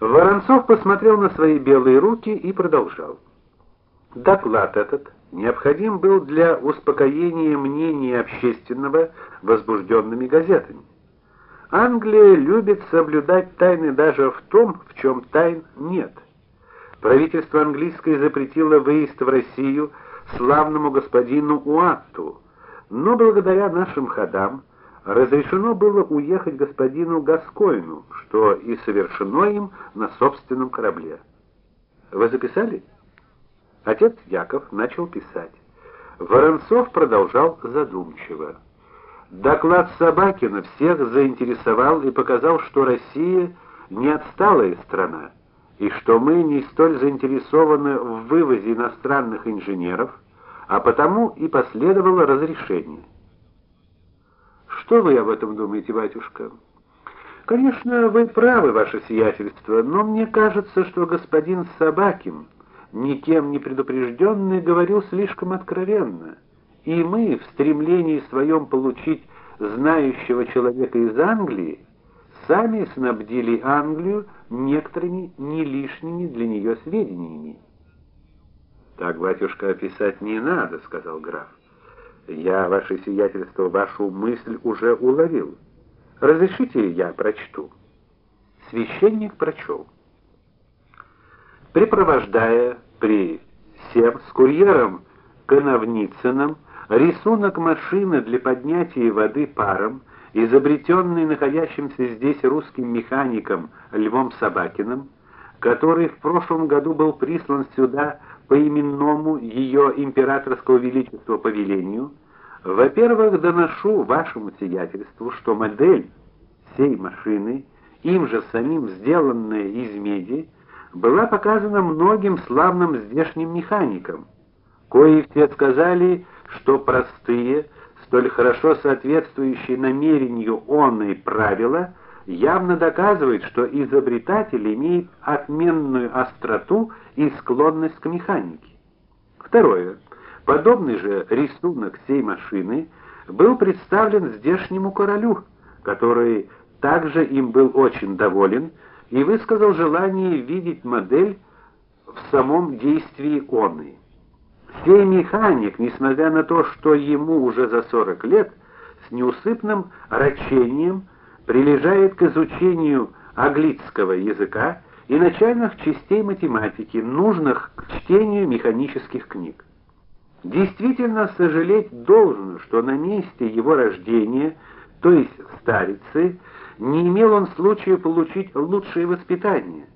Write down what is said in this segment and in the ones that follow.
Воронцов посмотрел на свои белые руки и продолжал. Доклад этот необходим был для успокоения мнения общественного возбужденными газетами. Англия любит соблюдать тайны даже в том, в чем тайн нет. Правительство английское запретило выезд в Россию славному господину Уатту, но благодаря нашим ходам разрешено было уехать господину Гаскойну, что и совершено им на собственном корабле. Вы записали? Отец Яков начал писать. Воронцов продолжал задумчиво. Доклад Собакина всех заинтересовал и показал, что Россия не отсталая страна, и что мы не столь заинтересованы в вывозе иностранных инженеров, а потому и последовало разрешение. Что вы об этом думаете, батюшка? Конечно, вы правы, ваше сиятельство, но мне кажется, что господин Собакин, никем не предупрежденный, говорил слишком откровенно. И мы в стремлении своем получить знающего человека из Англии сами снабдили Англию некоторыми не лишними для нее сведениями. Так, батюшка, описать не надо, сказал граф. Я, ваше сиятельство, вашу мысль уже уловил. Разрешите я прочту. Священник прочел. Припровождая при всем с курьером Коновницыным рисунок машины для поднятия воды паром, изобретенный находящимся здесь русским механиком Львом Собакиным, который в прошлом году был прислан сюда по именному ее императорского величества повелению, во-первых, доношу вашему сиятельству, что модель сей машины, им же самим сделанная из меди, была показана многим славным здешним механикам, кои все сказали, что простые, столь хорошо соответствующие намерению онные правила явно доказывают, что изобретатель имеет отменную остроту и склонность к механике. Второе. Подобный же рисунок сей машины был представлен здешнему королю, который также им был очень доволен и высказал желание видеть модель в самом действии оной. Сей механик, несмотря на то, что ему уже за 40 лет, с неусыпным рачением прилежает к изучению английского языка и начальных частей математики, нужных к чтению механических книг. Действительно сожалеть должен, что на месте его рождения, то есть в старице, не имел он случая получить лучшее воспитание.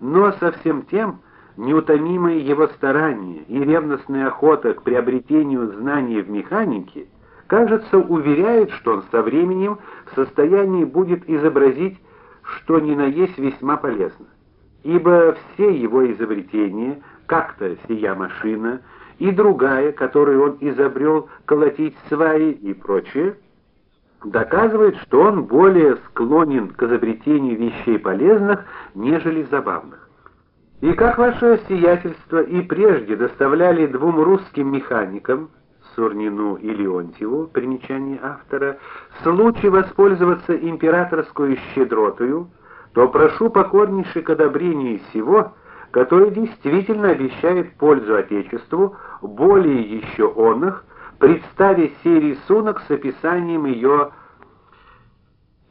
Но со всем тем неутомимое его старание и ревностная охота к приобретению знаний в механике, кажется, уверяет, что он со временем в состоянии будет изобразить, что ни на есть весьма полезно. Ибо все его изобретения, как-то сия машина и другая, которую он изобрел, колотить сваи и прочее, доказывает, что он более склонен к изобретению вещей полезных, нежели забавных. И как ваше сиятельство и прежде доставляли двум русским механикам Сурнину и Леонтьеву, примечание автора, случай воспользоваться императорской щедротою, то прошу покорнейше к одобрению сего, который действительно обещает пользу отечеству, более еще оных, представить сей рисунок с описанием ее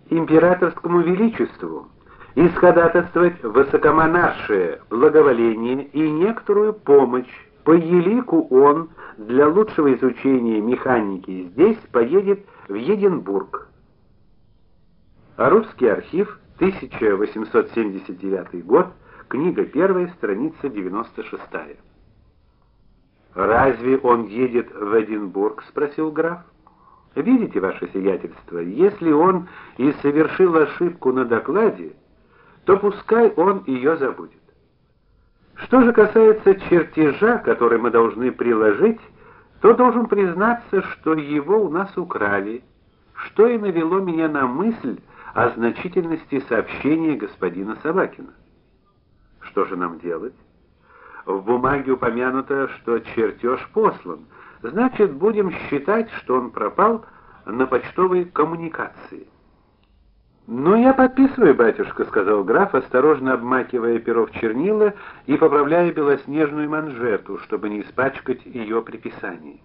императорскому величеству исходатайствовать высокомонаршее благоволение и некоторую помощь по елику он для лучшего изучения механики здесь поедет в Единбург. А русский архив, 1879 год, книга 1, страница 96. Разве он едет в Эдинбург, спросил граф. Видите, ваше сиятельство, если он и совершил ошибку на докладе, то пускай он ее забудет. Что же касается чертежа, который мы должны приложить, то должен признаться, что его у нас украли, что и навело меня на мысль о значительности сообщения господина Собакина. Что же нам делать? В бумаге упомянуто, что чертеж послан. Значит, будем считать, что он пропал на почтовой коммуникации. "Ну я подписываю, батюшка", сказал граф, осторожно обмакивая перо в чернила и поправляя белоснежную манжету, чтобы не испачкать ее при писании.